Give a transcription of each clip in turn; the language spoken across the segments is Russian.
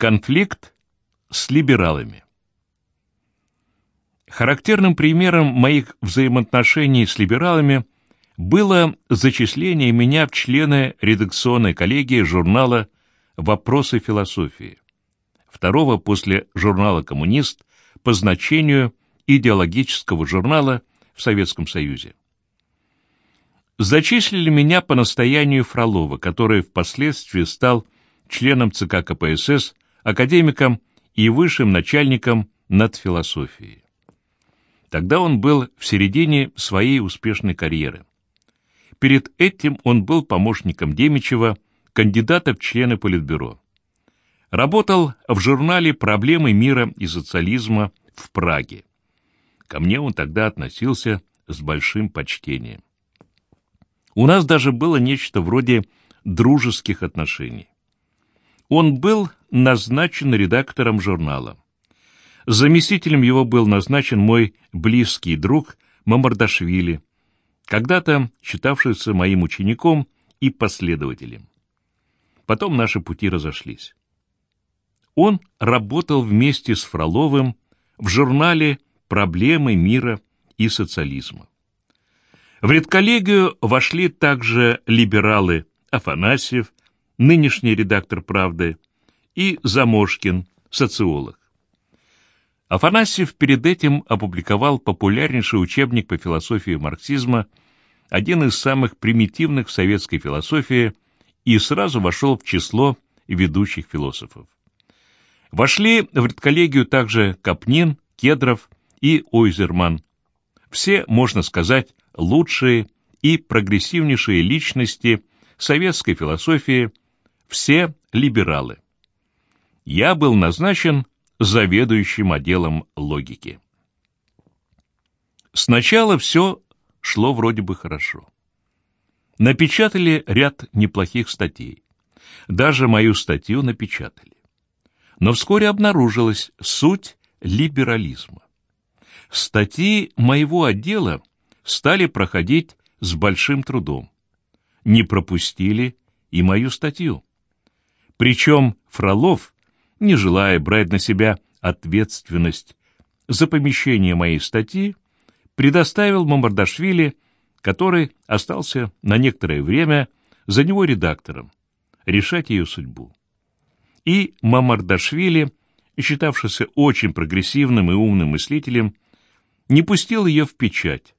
Конфликт с либералами. Характерным примером моих взаимоотношений с либералами было зачисление меня в члены редакционной коллегии журнала «Вопросы философии», второго после журнала «Коммунист» по значению идеологического журнала в Советском Союзе. Зачислили меня по настоянию Фролова, который впоследствии стал членом ЦК КПСС, академиком и высшим начальником над философией. Тогда он был в середине своей успешной карьеры. Перед этим он был помощником Демичева, кандидата в члены Политбюро. Работал в журнале «Проблемы мира и социализма» в Праге. Ко мне он тогда относился с большим почтением. У нас даже было нечто вроде дружеских отношений. Он был назначен редактором журнала. Заместителем его был назначен мой близкий друг Мамардашвили, когда-то считавшийся моим учеником и последователем. Потом наши пути разошлись. Он работал вместе с Фроловым в журнале «Проблемы мира и социализма». В редколлегию вошли также либералы Афанасьев, нынешний редактор «Правды», и Замошкин, социолог. Афанасьев перед этим опубликовал популярнейший учебник по философии марксизма, один из самых примитивных в советской философии, и сразу вошел в число ведущих философов. Вошли в редколлегию также Капнин, Кедров и Ойзерман. Все, можно сказать, лучшие и прогрессивнейшие личности советской философии, все либералы. Я был назначен заведующим отделом логики. Сначала все шло вроде бы хорошо. Напечатали ряд неплохих статей. Даже мою статью напечатали. Но вскоре обнаружилась суть либерализма. Статьи моего отдела стали проходить с большим трудом. Не пропустили и мою статью. Причем Фролов, не желая брать на себя ответственность за помещение моей статьи, предоставил Мамардашвили, который остался на некоторое время за него редактором, решать ее судьбу. И Мамардашвили, считавшийся очень прогрессивным и умным мыслителем, не пустил ее в печать,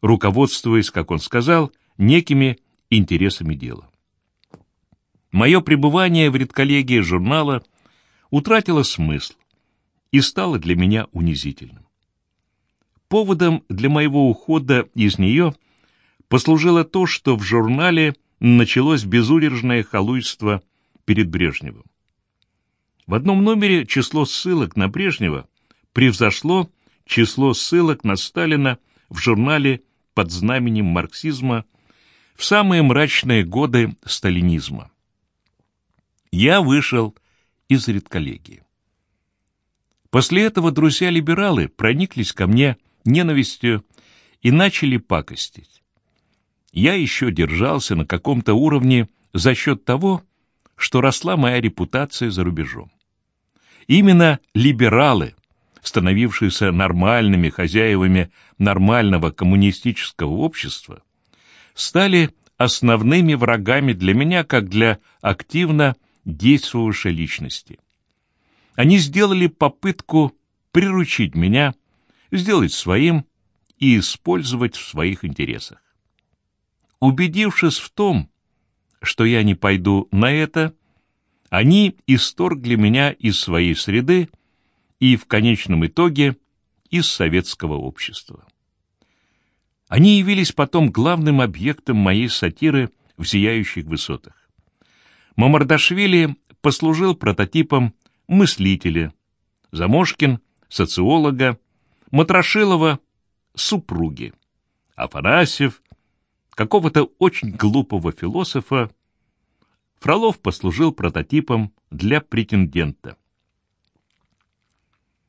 руководствуясь, как он сказал, некими интересами дела. Мое пребывание в редколлегии журнала утратило смысл и стало для меня унизительным. Поводом для моего ухода из нее послужило то, что в журнале началось безудержное халуйство перед Брежневым. В одном номере число ссылок на Брежнева превзошло число ссылок на Сталина в журнале под знаменем марксизма в самые мрачные годы сталинизма. Я вышел из редколлегии. После этого друзья-либералы прониклись ко мне ненавистью и начали пакостить. Я еще держался на каком-то уровне за счет того, что росла моя репутация за рубежом. Именно либералы, становившиеся нормальными хозяевами нормального коммунистического общества, стали основными врагами для меня, как для активно действовавшей личности. Они сделали попытку приручить меня, сделать своим и использовать в своих интересах. Убедившись в том, что я не пойду на это, они исторгли меня из своей среды и в конечном итоге из советского общества. Они явились потом главным объектом моей сатиры в «Зияющих высотах». Мамардашвили послужил прототипом мыслителя, Замошкин — социолога, Матрошилова — супруги, Афанасьев — какого-то очень глупого философа, Фролов послужил прототипом для претендента.